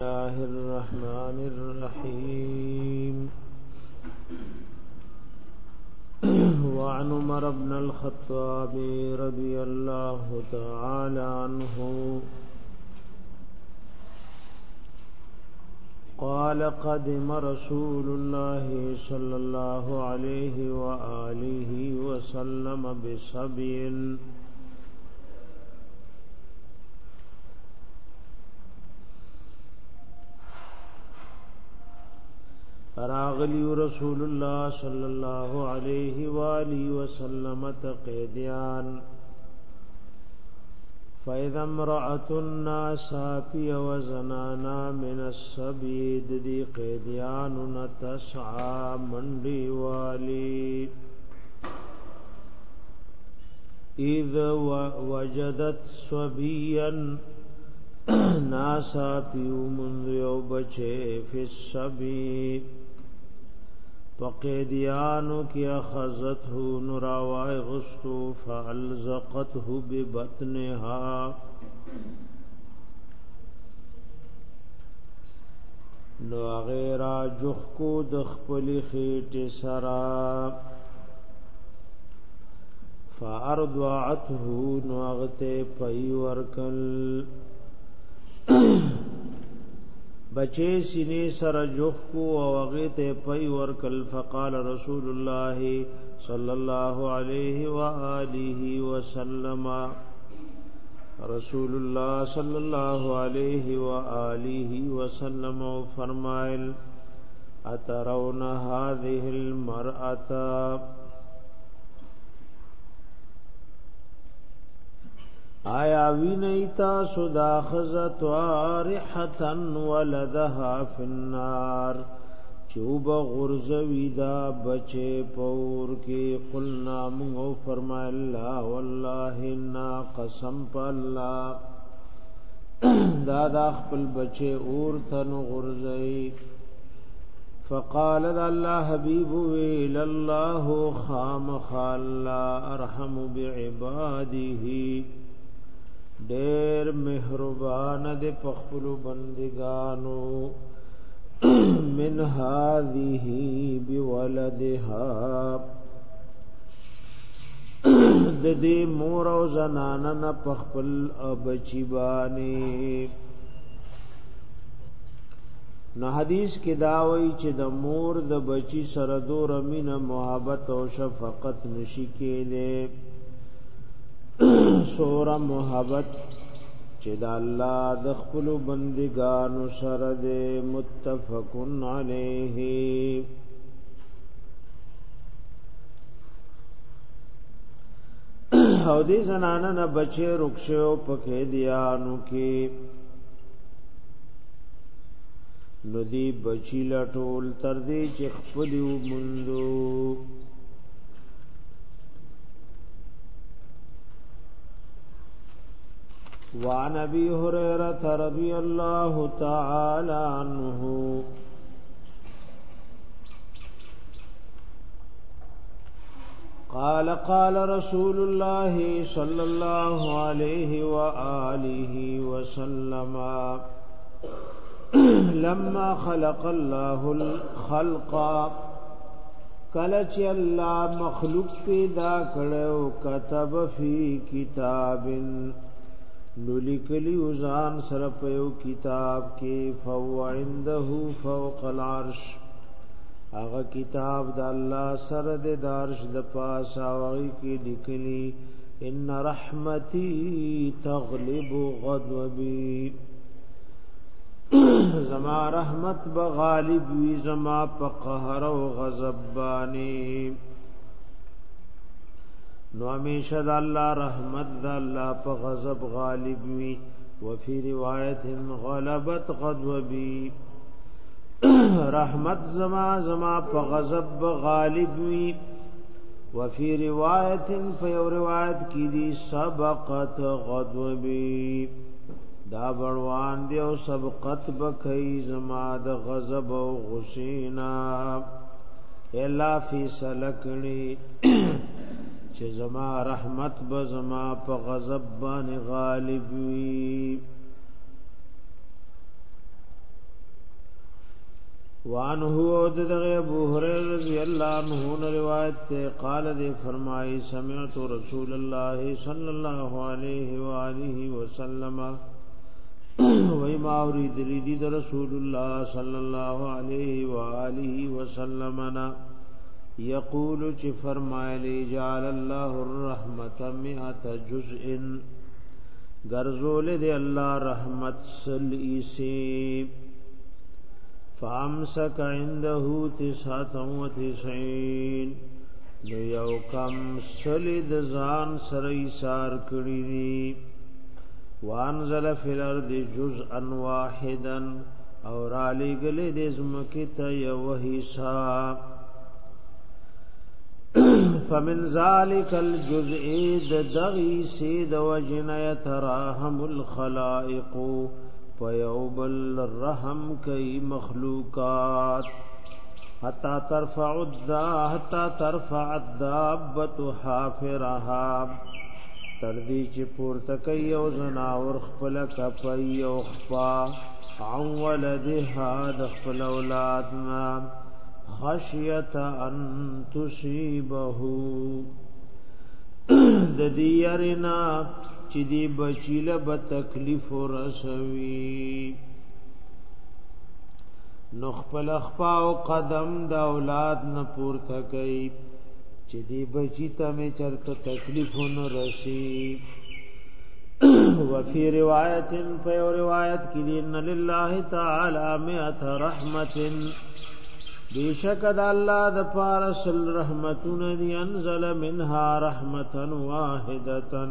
الله الرحمن الرحيم وعن عمر بن الخطاب رضي الله تعالى عنه قال قدم رسول الله صلى الله عليه وآله وسلم بصبئ راغلی رسول الله صلی الله علیه و آله وسلم تقیدیان فاذا امرأة ناسافی و زنانا من السبید دی قیدیان تسعى منڈی والی اذ وجدت صبيا ناسا پیو منذ یو بچے فی السبیب فقیدیانو کی اخذته نراوای غستو فالزقته ببطنها نو غیرا جخ کو د خپل خېټه سرا فارضعته نو غته پي ورکل بچې سینې سره جوخ کو او هغه ته پي کل فقال رسول الله صلى الله عليه واله وسلم رسول الله صلى الله عليه واله وسلم فرمائل اترون هذه المرأة آیا وی نیتا سدا خزت وارحتن ولدها فی النار چوب غرزوی دا بچے پور کی قلنا منگو فرمائے اللہ واللہ انا قسم پا اللہ دادا خپل بچے اور تن غرزئی فقال الله حبيب الى الله خام خال ارحم بعباده ډیر مهربان دې پخپلو بندګانو من هذه بولدها د دې مور او زنانا نه پخپل ابچی باندې نو حدیث کې دا وایي چې د مور د بچی سره دور مینه محبت او شفقت نشي کېله سوره محبت چې د الله د خپل بندګانو سره د متفقن علیه او دې زنانه نه بچي رخصو پکې دیانو کې ندی بچی لټول تر دې چې خپل ومندو وعن ابي هريره رضي الله تعالى عنه قال قال رسول الله صلى الله عليه واله وسلم لما خلق الله الخلق کله چې الله مخلوق پیدا کړو كتب فی کتابن نو لیکلی وزان سره په یو کتاب کې فو عنده فوق العرش هغه کتاب د الله سره د دارش د پاسه هغه کې لیکلی ان رحمتي تغلب غضبي زما رحمت بغالب وي زما په قهر او غضب باندې نو همیشه د الله رحمت د الله په غضب غالب وي وفي روایت غلبت غضبي رحمت زما زما په غضب غالب وي وفي روایت په یو روایت کې دي سبقت غضبي دا بړوان دی او سبقت بکای زما د غضب او غشینا الا فی سلکنی چې زما رحمت به زما په غضب باندې غالب وي وان هو د ابو هريره رضی الله عنه روایت ته قال دې فرمایي سمعت رسول الله صلى الله عليه واله وسلم وای ما اورید دې رسول الله صلى الله عليه واله وسلم نه یقول چې فرمایلی جعل الله الرحمت مئات جزء غرزول دی الله رحمت سلیسی فامسک عنده تسعه و تسعين نو یو کم سلید ځان سره ایثار کړی دی وانزل فی الارض جزءا واحدا اور علی گلی د زمکه ته یو حساب فمن ذالک الجزء د دغی سید وجن یتراهم الخلائق فیوبل الرحم کای مخلوقات حتا ترفع الدا حتا ترفع الدابه حافرها تردی چې پورته کوي او زنا ور خپل کپي او خپا عن ولدها د خپل اولاد ما خشیت ان تصيبه د دیارنا چې دی بچیله به تکلیف ورسوي نو خپل خپا او قدم د اولاد نه پورته کوي چې دی بچی ته مې چرته تکلیف نه رسی وفي روایت په روایت کې دی ان لله تعالی مئات رحمتن بیشک د الله د پارسل رحمتون دی انزل منها رحمتا واحدتا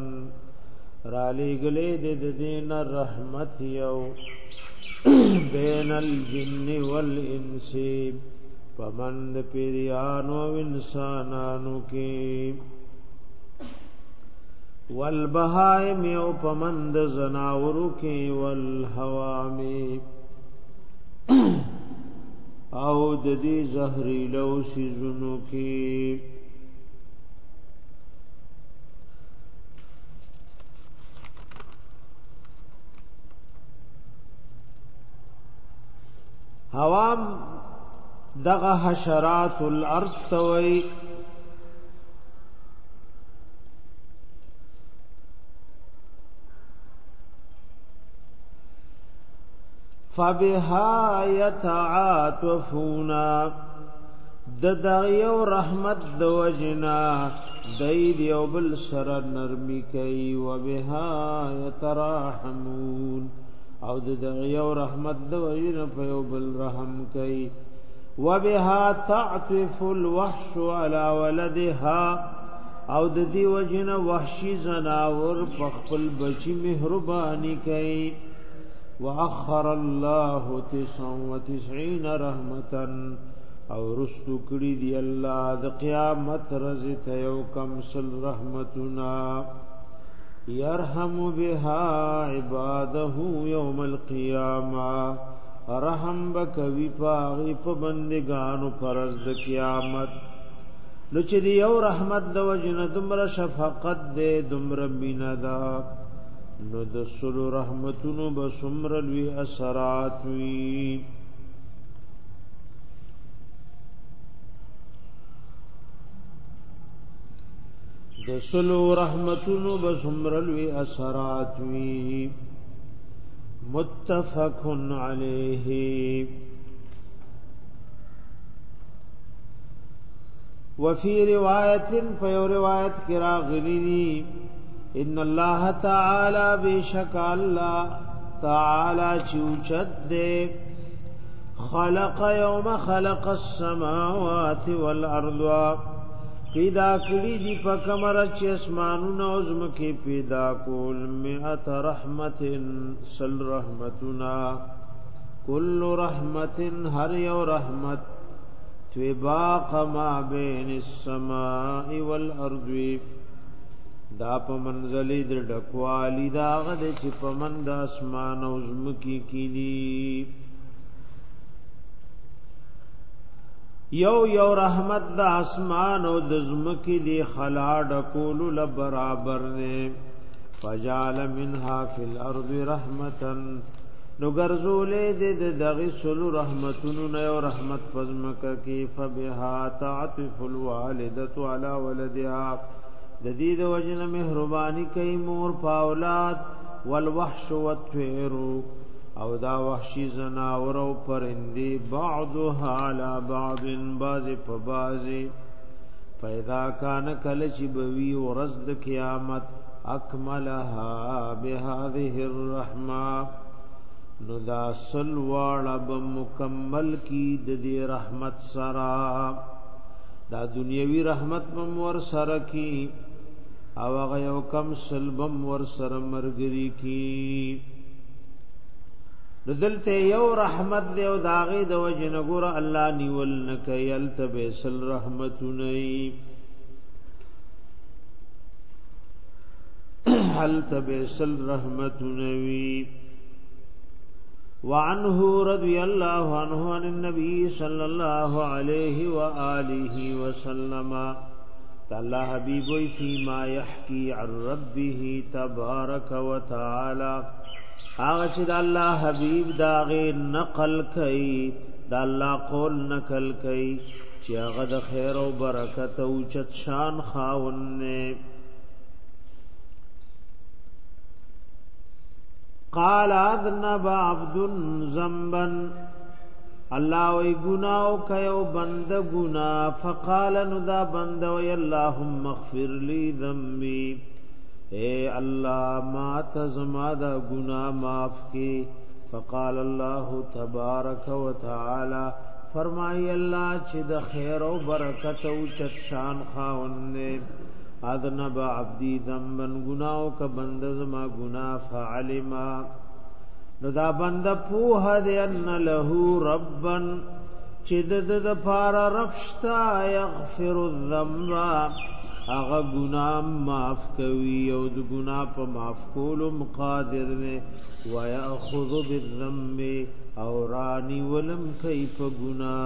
را لګلې د دین رحمت یو بین الجن والانس پمند پیریانو انسانانو کې والبهائم او پمند زناورو کې والحوامی او د دې زهريلو سيزونو کې حوام دغه حشرات الارض توي فبها يتعاطفون د دغیو رحمت د وجنا دید یو بل سره نرمی کوي و بها يتراحمون او د دغیو رحمت د وجنا په یو بل رحم کوي و بها تعطف الوحش على ولدها او د دی وجنا وحشی زناور په خپل بچی مهرباني کوي واخر الله 99 رحمتا او رستو کړي دی الله د قیامت رز ته یو کم سل رحمتنا يرحم بها عباده يوم القيامه رحم بکوي پاغي په بندګانو پرز د قیامت نو چې یو رحمت د وجنه دمر شفقت دې دمر مینا ده نو د سلو رحمتونو به سمر لوی اثرات وی د سلو رحمتونو به سمر لوی اثرات وی متفق علیه وفي روایت په یو روایت کې راغلی ان الله تعالی بشک الله تعالی چوچد دے خلق یوم خلق السماوات والارض پیدا کړی دی په کمر چې اسمانونه او زمکه پیدا کول مئات رحمت سل رحمتنا کل رحمت هر یو رحمت باق ما بین السماء والارض دا په منزلې د ډکوالی دا غد چې په من د اسمان او زمکی کې دي یو یو رحمت د اسمان او د زمکی دی خلا ډکول ل برابر نه فجال منها فی الارض رحمتا نو ګرځولې د دغه سلو رحمتونو نه او رحمت پزمکه کې فبها تعطف الوالدۃ علی ولدها د دې د وجنه مهرباني کوي مور پاولاد والوحش والطير او دا وحشي زناور او پرندي بعضها على بعض بعض په بعض فاذا كان كلش بوي ورزد قیامت اكملها بهذه الرحمه نو دا سلواړه به مکمل کی د دې رحمت سره دا دنیوي رحمت مم ور سره کی او هغه یو کم سلبم ور سره مرګري کی دلته یو رحمت دی او داغه د وجنه ګور الله نیول نکي التبسل رحمتونی هل تبسل رحمتونی وعنه رضي الله عنه عن النبي صلى الله عليه واله وسلم تعالی حبیب وی فی ما یحکی عن ربه تبارك وتعالى هغه چې د الله حبیب داغه نقل کړي د الله قول نقل کړي چې هغه د خیر او برکت او چت شان خاون نه قال اذنب عبد ذنبا الله وی ګناو کيو بند ګنا فقال نذا بند وی اللهم اغفر لي ذنبي اے الله ما تزما دا ګنا معاف کی فقال الله تبارك وتعالى فرمای الله چې د خیر او برکت او چت شان خاوند اذنب عبدي ذنبا ګناو ک بند زما ګنا فعلما نو دا بنده پوه دی ان له ربن چې د د د پار ربشتا یغفر الذنب هغه ګنا معاف کوي او د ګنا په معاف کولو مقادر دی و یاخذ بالذنب او رانی ولم کیف ګنا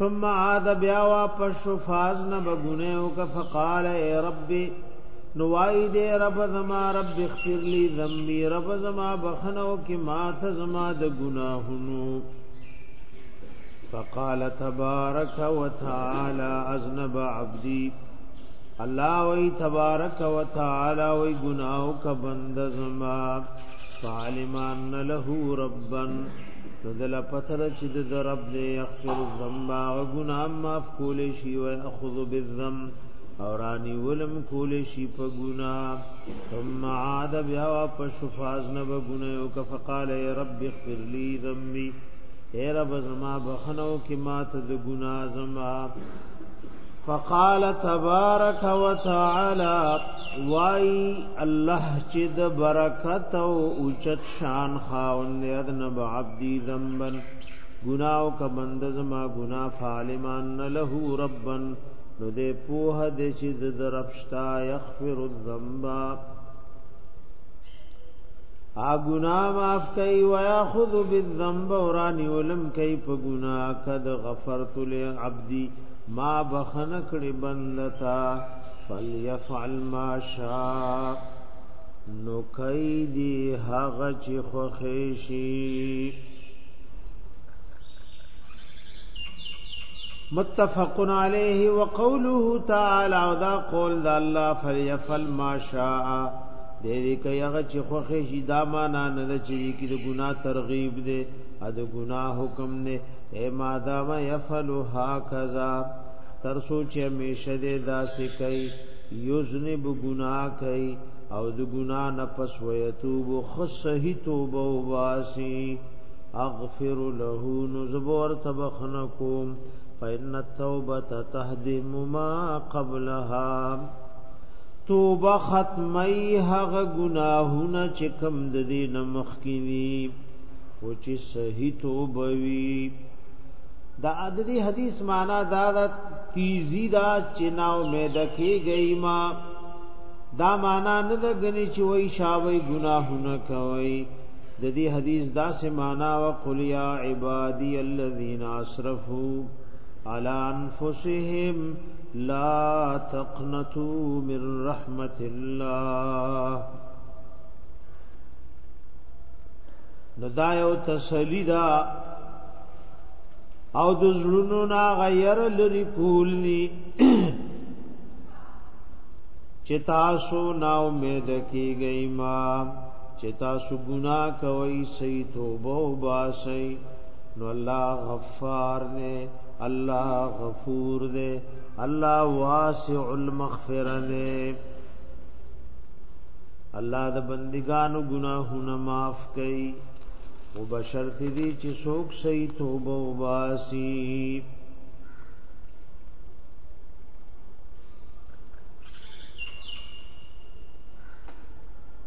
ثم عاد بیا واپس شو فاز نه بګونه او فقال ای ربي نوائی دے رب زما رب اغفر لی ذنبی رب زما بخنو کی مات زما د گناہنو فقال تبارک و تعالی ازنب عبدی اللہ وی تبارک و تعالی وی گناہو کا بند زما فعلمان له ربن ندل پتر چد رب دے اغفر الذنبا و گناہ ماف کولی شی و اخذ بالذنب اورانی ولم کول شي په ګنا ثم عاد بیا واپس فاز نه بګنا یو ک فقال رب اغفر لي ذنبي اے رب زما بخنو کی مات د ګنا زما فقال تبارك وتعالى واي الله چې د برکت او اوچت شان خاوند ادنب عبدي ذنبا ګناو ک بند زما ګنا فالمان له ربن رب نو دې پوها دې چې د درفشتا يغفر الذنب ا ګنا معاف کوي وياخذ بالذنب وراني ولم کوي په ګنا قد غفرت لعبدي ما بخنه کړي بندتا فليفعل ما شاء نو کوي دې هغه چې خوښي شي متفق علیه وقوله تعالی او دا قول د الله فلیفل ما شاء دې دې کایغه چې خوخه شي دا معنا نه ده چې کې د ګناه ترغیب دې ا د ګناه حکم نه اے ما دا ما یفل ها کذا تر سوچ همیشه دې داسې کوي یوزنی به ګناه کوي او د ګناه نه پس ويتوب خو صحیح توبه واسی اغفر له نذبر تبخنکم فإن التوبة تهدم ما قبلها توبه ختمی هغه گناهونه چې کم د دین مخکینی او چې صحیح توبه وی دا د دې حدیث معنا دا د تیزی دا چناو مې دکی گئی ما دا معنا نه د غنی چې وای شاوی گناهونه کوي د دې حدیث دا سه معنا وقل یا عبادی الذین اسرفوا على انفسهم لا تقنطوا من رحمت الله ندا یو تسلی دا او د زړونو نا غیر لري کولني چتا سو نا امید کیږي ما چتا سو ګنا کوي سي توبه وباسي نو الله غفار نه الله غفور دے الله واسع المغفرہ دے الله د بندگانو گناهونه معاف کړي او بشرط دي چې څوک صحیح توبه وباسي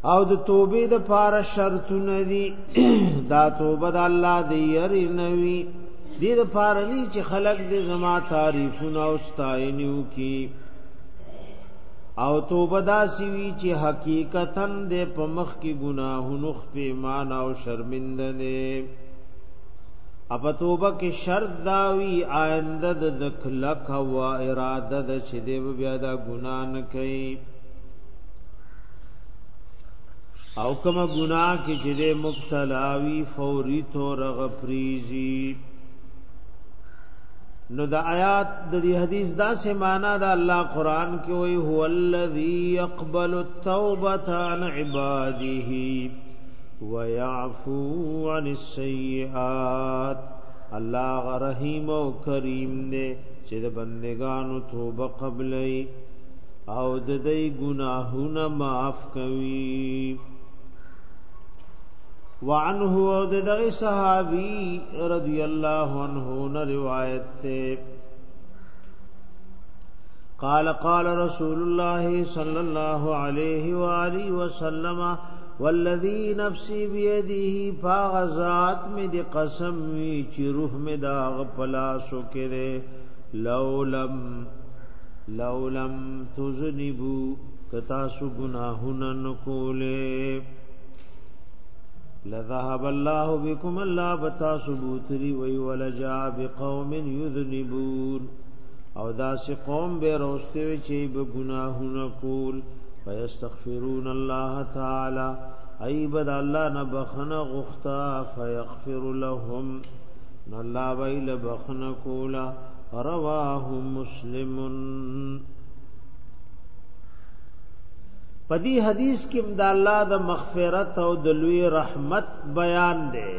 او د توبې د پاره شرطونه دي دا توبه د الله دی یری نوی دې د پارني چې خلق دې زما تعریفونه او ستاینیو کی او توبه داسي وی چې حقیقتا دې په مخ کې ګناهونو خپې مان او شرمنده دې اپا توبه کې شرط داوی آینده د دخلک او اراده د چې دې بیا دا ګنا نه کوي او کوم ګناه کې چې دې مبتلا وی فوري تو رغ پریزي نو د آیات د دې حدیث دا سه معنا دا الله قران کې وی هو الذی يقبل التوبه عن عباده ويعفو عن السيئات الله رحیم او کریم دې چې د بندگانو توبه قبلې او د دې ګناهونه معاف کوي وعنه او د دغه صحابي رضی الله عنه نه روایت ته قال قال رسول الله صلى الله عليه واله وسلم والذي نفسي بيده فغزات می دی قسم می چې روح می دا غپلا سو کړي لولم لولم تزنبو کتا سو گناهن نکوله لذهب الله بكم الله بتا سبوتری وی ولجا بقوم يذنبون او دا سی قوم به روسته وی چې به گناهونه کول الله تعالى اي بد الله نه بخنه غختا فيغفر لهم الله ویل بخنه کولا رواه مسلمن په دې حدیث کې د الله د مغفرت او د لوی رحمت بیان دی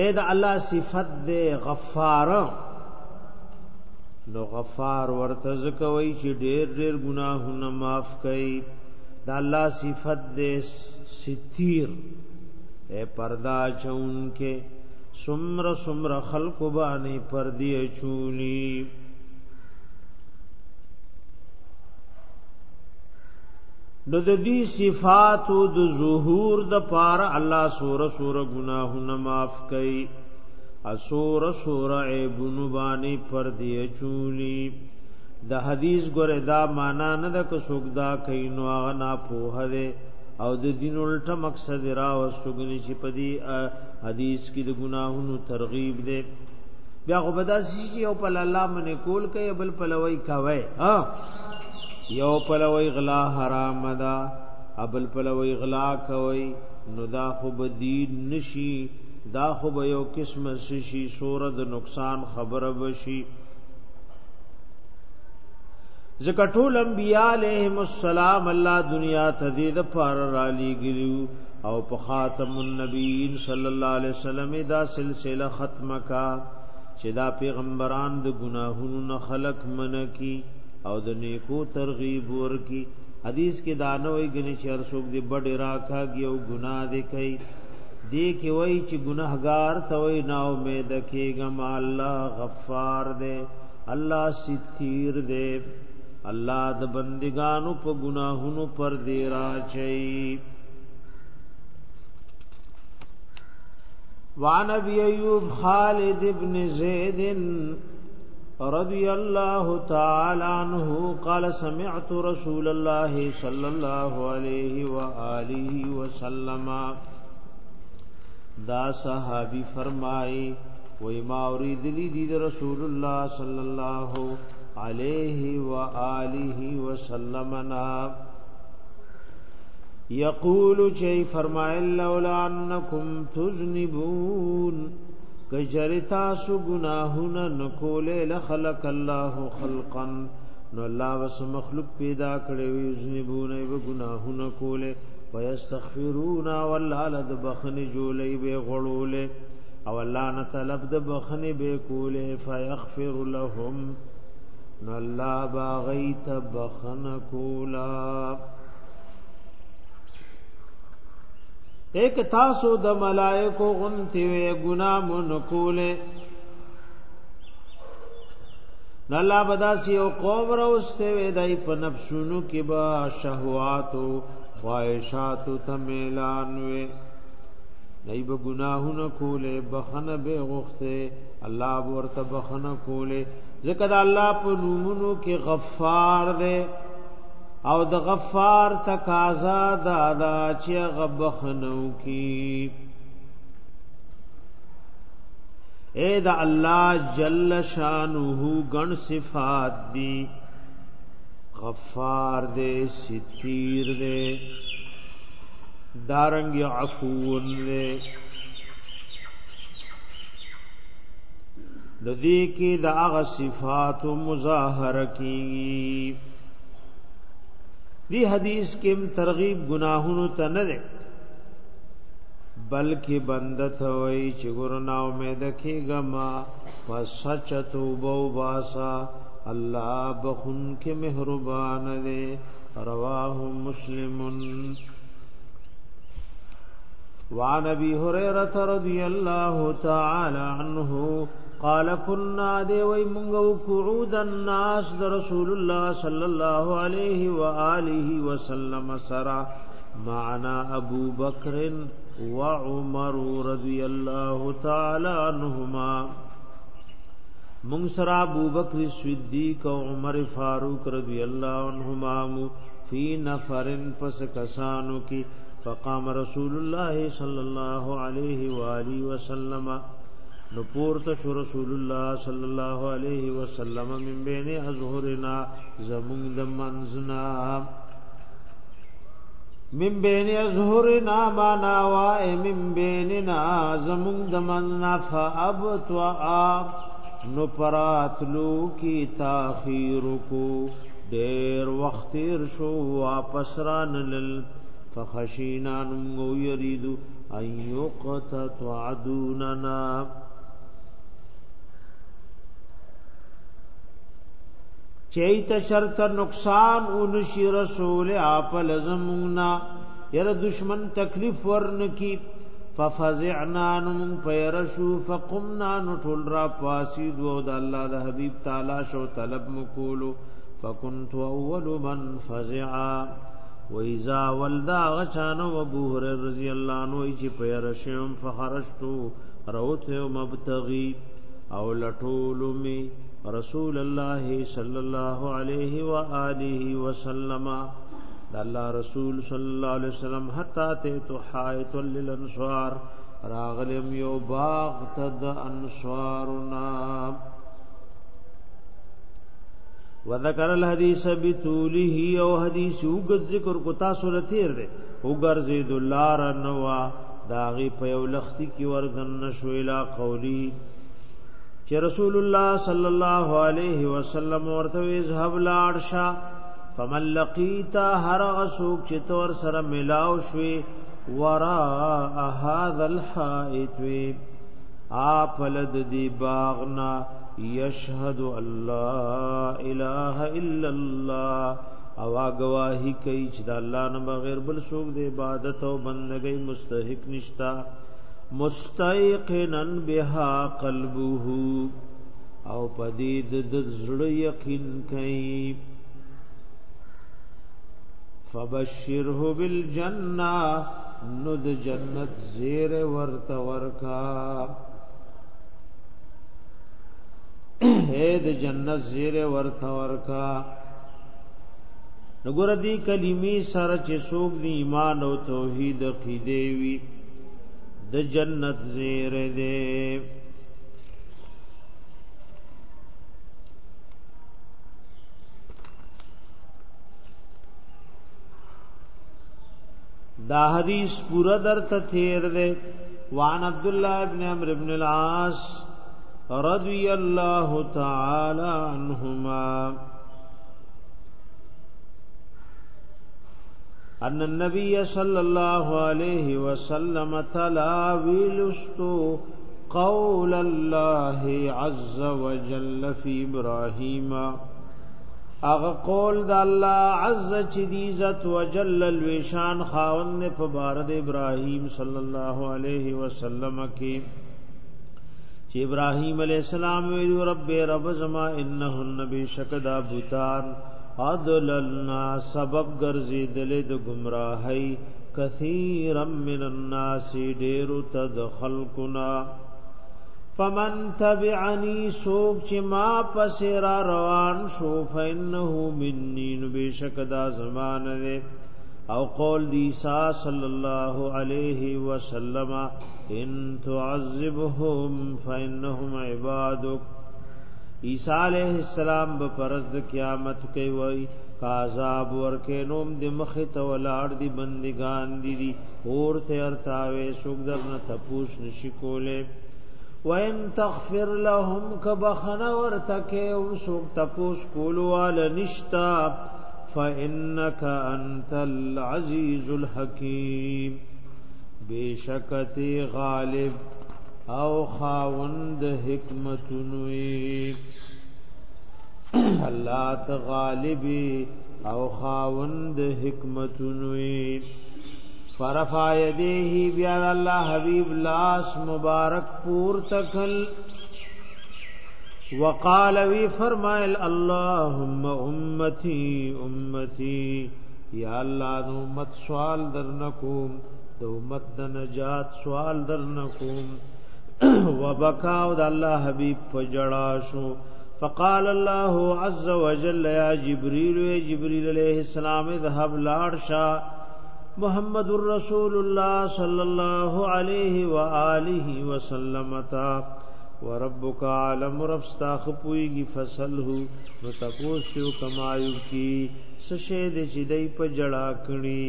اې د الله صفت دی غفار نو غفار ورته ځکوي چې ډېر ډېر ګناهونه معاف کوي د الله صفت دی ستیر اے پردا چون کې سمر سمر خلق باندې پردی چونی نو د دې صفات او د ظهور د پار الله سوره سوره گناهونه معاف کړي اسوره سوره عيبونو باندې پر دې چولی د حدیث ګره دا معنا نه د کوڅوک دا کین نو هغه نه پوهه ده او د دین الټه مقصد را وسګنی چې په دې حدیث کې د گناهونو ترغیب ده بیا خو به دا چې یو په الله منې کول کوي بل په لوی کوي ها یو پلوی غلا حرام دا ابل پلوی غلا کوي نو دا خو بدین نشي دا خو به یو قسم شي صورت نقصان خبره بشي ځکه ټول انبیاء علیهم السلام الله دنیا ته دې د پار را لګیلو او په خاتم النبیین صلی الله علیه وسلم دا سلسله ختمه کا چې دا پیغمبران د ګناهونو نه خلق منکی او د نیکو ترغیب ورکی حدیث کې دانو ای غنی شر سوګ دی بډ راکا گیو گناہ دی کئ دی کې وای چې ګناهګار ته وای نا امید کېګم الله غفار دے الله ستیر دے الله د بندګانو په ګناهونو پر دی راچي وعن ابي ايوب خالد ابن زيد رضي الله تعالى عنه قال سمعت رسول الله صلى الله عليه واله وسلم دا صحابي فرمای و ما لي دي رسول الله صلى الله عليه واله وسلم نا يقول چی فرمایل لولا انكم تذنبون کجری تاسو گناہونا نکولے لخلق اللہ خلقا نو اللہ وس مخلوق پیدا کړي وي ذنبونه و گناہونا کولے ويستغفرون والله لد بخنی جولې به غړولې او الله نه طلب د بخنی به کولې فیغفر لهم نو الله باغیت بخن کولا ایک تاسو د ملائکو غنتی وی ګنا منکوله الله بدا سی او قوم راوسته وی دای په نفسونو کې با شهواتو خواہشاتو تمیلان وی دای به گناهونه کوله بخنه به غخته الله ورته بخنه کوله ذکر الله په نومونو کې غفار دی او د غفار تقاضا دا دا چې غبخنو کی اے دا الله جل شانه غن صفات دی غفار دے ستیر دے دارنگ عفون دے ندی کی دا اغا صفات مظاہر کی دی حدیث کې ترغیب گناهونو ته نه ده بلکې بنده ته وای چې ګورنا امید کېګه ما پسچ توبو باسا الله بخون کې مهربان دی رواه مسلمن وعن ابي هريره رضي الله تعالى عنه قال كنا دي وي مونغو قعود الناس د رسول الله صلى الله عليه واله وسلم سرا معنا ابو بكر وعمر رضي الله تعالى عنهما مونغ سرا ابو بكر صدیق او عمر فاروق رضي الله عنهما في نفر پس کسانو کی فقام رسول الله صلى الله عليه واله وسلم نو پورته شو رسول الله صلی الله علیه وسلم من بین ازهرنا زمون د منزنا من بین ازهرنا معنا و من بیننا زمون د مننا فابطوا نو پراتلو کی تاخیر کو ډیر وخت شو واپس رانل فخشینا نو یریدو ایو قطع عدوننا چیت شرط نقصان اون شی رسول اپ لزمنا ير دشمن تکلیف ورن کی ففزعنا نم پیرشو فقمنا نټول را پاسی دو د الله د حبیب تعالی شو طلب مکولو فكنت اول من فزعا وإذا ولدا غشان ابو هريره رضی الله عنه چې پیرشم فخرجت روت مبتغي او لټول می رسول الله صلی الله علیه و آله وسلم د الله رسول صلی الله علیه وسلم حتا ته تو حایت للانصار راغلم یو باغ تد انصارنا وذکر الحدیث بتوله او حدیث وګت ذکر کو تاسو لتیر دی وګرځید لار نوا داغي په یو لختی کې وردن نشو اله قولی چه رسول الله صلی الله علیه وسلم ورته اذهب لاړشا فمن لقیتا هر غسوق چې تور سره ملاو شوی ورا هذا الحائط وی اپلد دی باغنا یشهد الله اله الا الله او گواہی کوي چې د الله نه بغیر بل څوک د عبادت او بندګۍ مستحق نشتا مستيقنا بها قلبه او پدید د زړه یقین کئ فبشره بالجنه نو د جنت زیر ورت ورکا اے د جنت زیر ورت ورکا نګور دی کلمی سره چې څوک دی ایمان او توحید قیدوی وی د جنت زیر دی دا حدیث پورا در تثیر دے وان عبد الله ابن عمرو ابن العاص رضی الله تعالی عنهما ان النبي صلى الله عليه وسلم تلا ویلستو قول الله عز وجل في ابراهيم اغه قول د الله عز چې عزت وجل الوشان خاوند په بارد ابراهيم صلى الله عليه وسلم کې چې ابراهيم عليه السلام ویلو رب رب زما انه النبي شکدا بوتان اضللنا سبب ګرځي دلې د گمراهي کثیرا من الناس ډېر تدخل کنا فمن تبعنی سوک چې ما پسې را روان شو فإنه مني بشک دا زمانه ده او قول دی عیسی صلی الله علیه وسلم ان تعذبهم فإنهم عبادک عیسی علیہ السلام به پرز د قیامت کوي وای کاذاب ورکه نوم د مخ ته ولاړ دي بندگان دي دي اور ته ارتاوي سوګ درنه تپوش نشي کوله وان تغفر لهم کبخنا ورتکه او سوګ تپوش کولوال نشتا فانك انت العزيز الحكيم بشکته غالب او خاوند حکمتونوی الله تغالبی او خاوند حکمتونوی فرفع یدیه بیا الله حبیب لاس مبارک پور تکل وقال وی فرمایل اللهم امتی امتی یا الله د امت سوال درنکوم د امت د نجات سوال درنکوم وبكاو د الله حبيب فجړا شو فقال الله عز وجل يا جبريل يا جبريل عليه السلام اذهب لارشا محمد رسول الله صلى الله عليه واله وسلم تا وربك عالم رب استاخ پويږي فصله نو تاسو کما یو کی سشه دې چې دای په جڑا کړی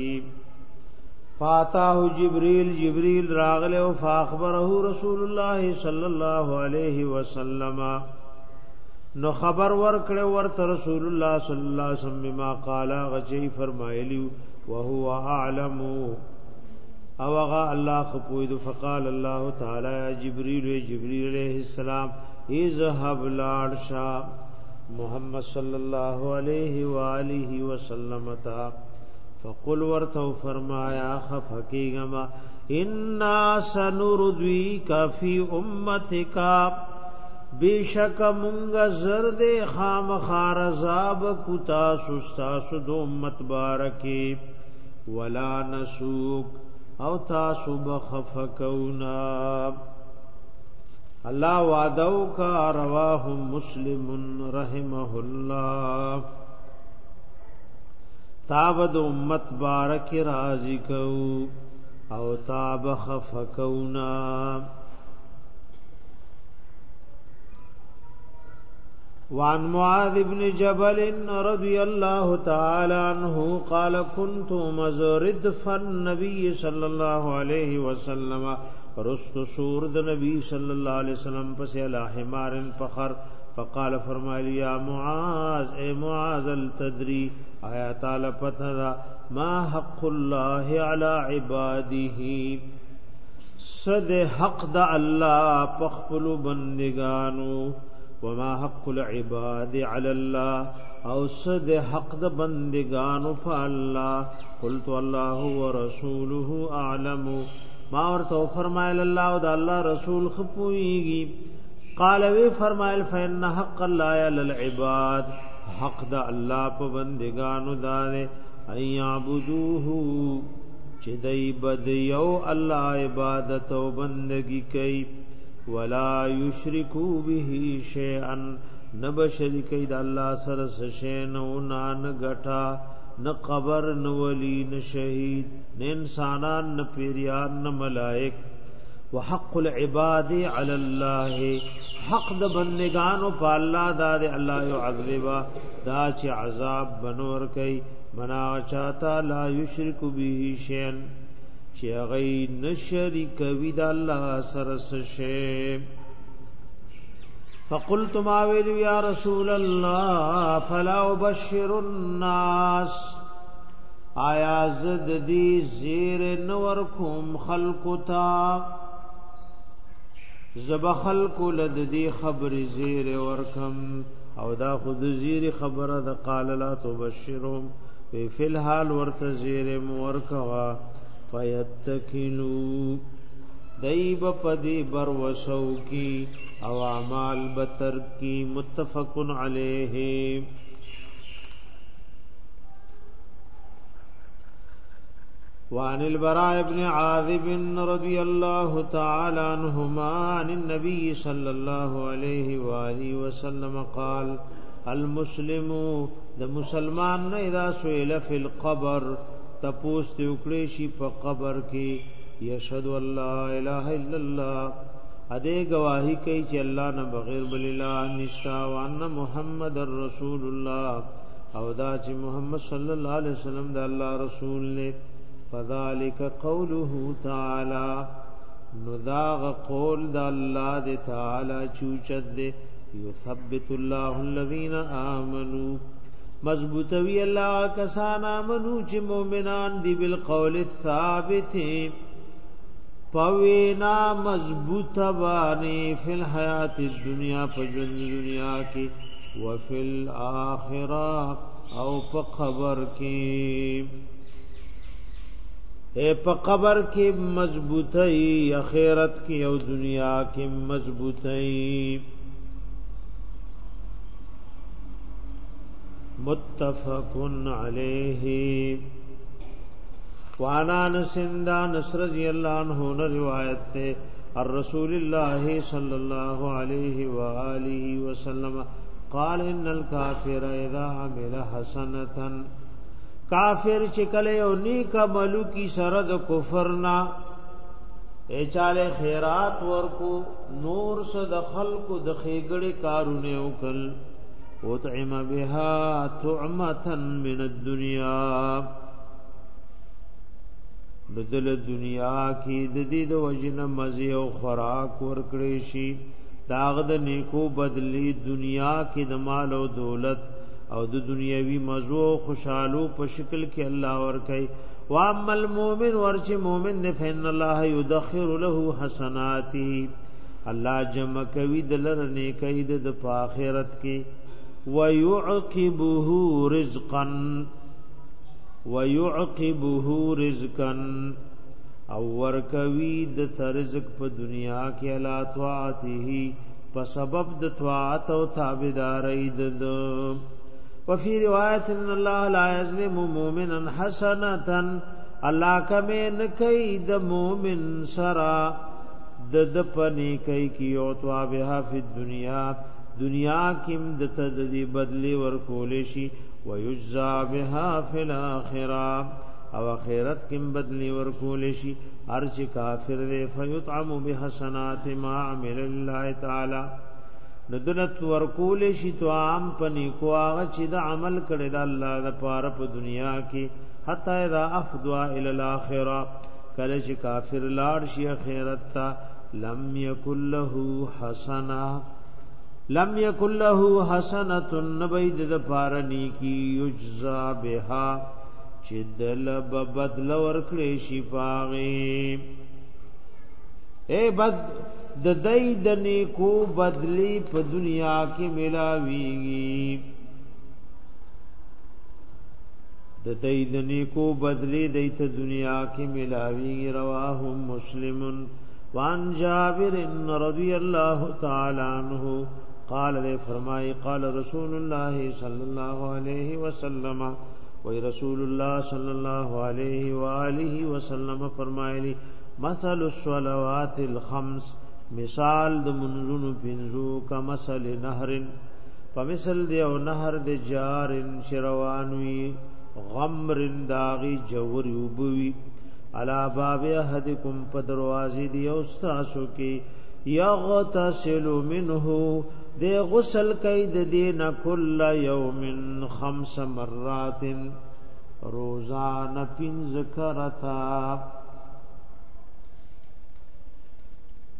فاتاه جبريل جبريل راغله او فاخبره رسول الله صلى الله عليه وسلم نو خبر ورکړه ورته رسول الله صلی الله علیه وسلم ما قال غچی فرمایلی وهو اعلم او هغه الله خپوید فقال الله تعالی یا جبريل جبريل عليه السلام اذهب لارشا محمد صلی الله علیه و آله وسلم تا فقل ورته فرمایا خفقیگما انا سنردویک فی امتک بیشک مونږ زرد خام خارزاب کو تاسو تاسو د امت بارکی ولا نسوک او تاسو بخفقونا الله وعدو کا رواه مسلم رحمه الله تابد امت بارک راضی کو او تاب خفکونا وعن معاذ بن جبل رضي الله تعالى عنه قال كنت مزرد فالنبي صلى الله عليه وسلم رست سور د نبی صلی الله علیه وسلم پس الہ مارن فخر فقال فرمایلی یا معاذ اے معاذ التدری آیا تعالی پتہ دا ما حق الله علی عباده صد حق د الله پخپل بندگانو وما حق العباد علی الله او صد حق د بندگانو په الله قلت الله ورسوله اعلم ما ورته فرمایل الله او د الله رسول خپويږي قال وی فرمایل فإن حق الله علی العباد حق د الله په بندگانو داده ای عبدوه چې دای بد یو الله عبادت او بندگی کوي ولا یشرکو به شیئا نب شریک د الله سره شین او نان غټا نه قبر نه ولی نه شهید نه انسانان نه پیریان نه ملائک وحق العباد على الله حق د بندگانو په الله دا الله يعذبا دا چې عذاب بنور کوي منا چاته لا یشرک به شین چې هغه نشریک وی د الله سره شي فقلت ما ویل یا رسول الله فلا ابشر الناس آیا زد دی زیر نور کوم خلقتا زب خلق لد دی خبر زیر ورکم او دا خود زیر خبره د قال لا تبشرهم وی فی الحال ورت زیر مورکوا فیتکنو دیب پدی بر وسو کی او اعمال بتر کی متفقن علیہ وعن البراء بن عاذب رضي الله تعالى عنهما عن النبي صلى الله عليه وآله وسلم قال المسلم د مسلمان نه اذا سئل فی القبر تپوس دی وکړي شي په قبر کې یشهد الله اله الا الله اده گواہی کوي چې الله نه بغیر بل اله نشتا وان محمد رسول الله او دا چې محمد صلی الله علیه وسلم د الله رسول نه فذالک قوله تعالی نذاغ قول د الله د تعالی چوچد دی یثبت الله الذین آمنو مضبوطوی الله کسان آمنو چې مؤمنان دی بالقول الثابت پوینا مضبوط باندې فل حیات الدنیا په ژوند دنیا کې وفل اخره او په قبر کې په قبر کې مضبوطی اخرت کې او دنیا کې مضبوطی متفق علیه وانا نسندا نصر رضی اللہ عنہ نے روایت ہے الرسول اللہ صلی اللہ علیہ والہ وسلم قال ان الكافر اذا عمل حسنه کافر چې کله او نیک عملو کی سرد کفر نا اے چاله خیرات ورکو نور صد خلق د خېګړې کارونه وکل وطعم بها طعمه من الدنيا بدل دنیا کې د دې د وجنه مزي او خوراک ورکړې شي داغد نیکو بدلی دنیا کې د مال او دولت او د دنیوي مزو او خوشحالو په شکل کې الله ور کوي واما المؤمن ورچ مؤمن نه فین الله یدخر له حسناته الله جمع کوي دلر نیکي د په آخرت کې ويعقبه رزقا ويعقبه رزقا او ور کوي د رزق په دنیا کې الله طاعته په سبب د طاعت او تابعداري د وفي روایت ان الله لا يظلم مؤمنا حسنه الله کمه نکي د مؤمن سرا د د پني کوي کی او توا به فی دنیا دنیا کیم د تددی بدلی ور کول شي ويجزا بها فی الاخره او اخرت کیم بدلی ور کول شي هر چې کافر وي فیطعم بحسنات ما عمل الله تعالی نو دلت ورکول شي تو عام پني کو هغه چې د عمل کړي د الله د پاره په دنیا کې حتا اذا افدوا ال الاخره کله چې کافر لاړ شي اخرت ته لم یکل له حسنا لم یکل له حسنه نبید د پاره نیکی یجزا بها چې دل بدل ورکړي شي پاغي اے بد د دای د نیکو بدلی په دنیا کې ملاویږي د دای د نیکو بدلی د ته دنیا کې ملاویږي رواه مسلم وان جابر رضی الله تعالی عنہ قال دے فرمائی قال رسول الله صلی الله علیه وسلم وی رسول الله صلی الله علیه و آله وسلم فرمایلی مثل الصلوات الخمس مثال د منزونو پینزو کا مثل نهر په مثل دی او نهر د جارن شروانوي غمرن داغي جوور یوبوي علا باب احدکم په دروازې دی او تاسو کې یغتسل منه دی غسل کوي د دین کل یوم خمس مرات روزانه پینځ کرتا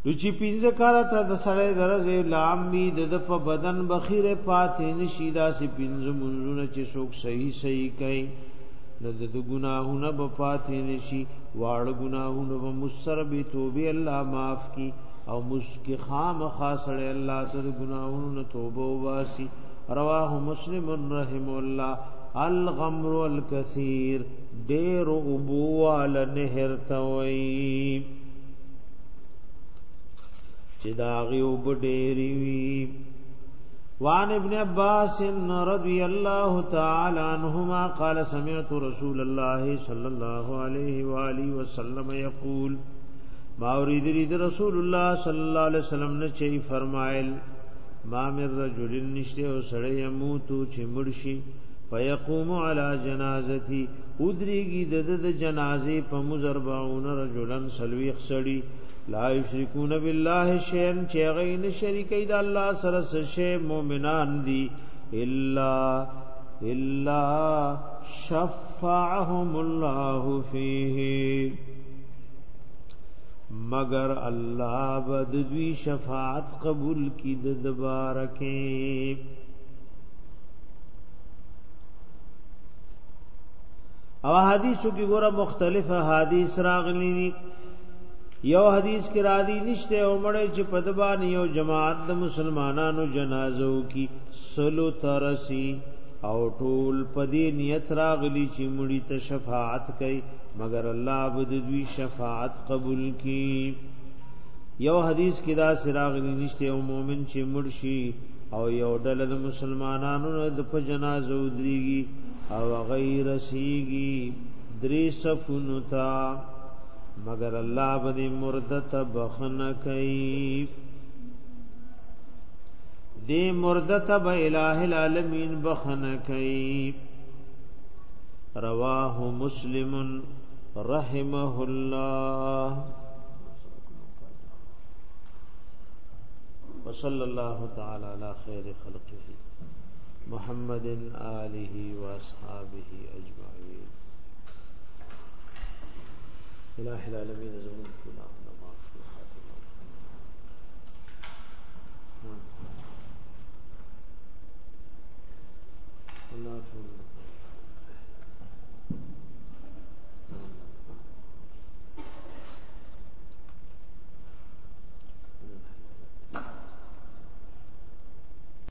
نو چې پینځه کار ته د سړی درځه لامی د په بدن بخیره پاتې نشي دا سي پینځه منځونه چې څوک صحیح صحیح کوي نو د ګناهونه به پاتې نشي واړ ګناهونه به مسر به توبه الله معاف کی او مسکی خام خاصړې الله ته د ګناهونو توبه واسي رواه مسلم رحم الله الغمر الكثير ډېر ابو على نهر توي چې داغي وبډيري وي وان ابن عباس رضی الله تعالی عنهما قال سمعت رسول الله صلی الله علیه و آله وسلم یقول ما اريد رید رسول الله صلی الله علیه وسلم نے چي فرمایل ما من رجل نشته او سړی يموتو چې مرشي فيقوم على جنازتي ادريږي د جنازې په مزربعون رجلن سلويخ سړی لا یشرکون بالله شیئا چې هغه نه شریکي د الله سره څه مؤمنان دي الا الا شفعهم الله فيه مگر الله بد دوی شفاعت قبول کی د دبارکه او حدیثو کی ګوره مختلف حدیث راغلی دي یو حدیث کې را دي نشته عمر چې پدبان یو جماعت د مسلمانانو جنازو کې سلو ترسي او ټول پدی نیت راغلی چې مړی ته شفاعت کوي مگر الله بد دوی شفاعت قبول کړي یو حدیث کې دا سراغلی نشته او مؤمن چې مرشي او یو ډله د مسلمانانو د جنازو دریږي او غیر سیږي درې صفونو ته مگر الله باندې مرده ته بخنه کوي دې مرده ته به الٰه العالمین بخنه کوي رواه مسلم رحمه الله وصلى الله تعالى على خير خلقه محمد آله واصحابه اجمعين إله العالمين زمون كل عبد الله الله الله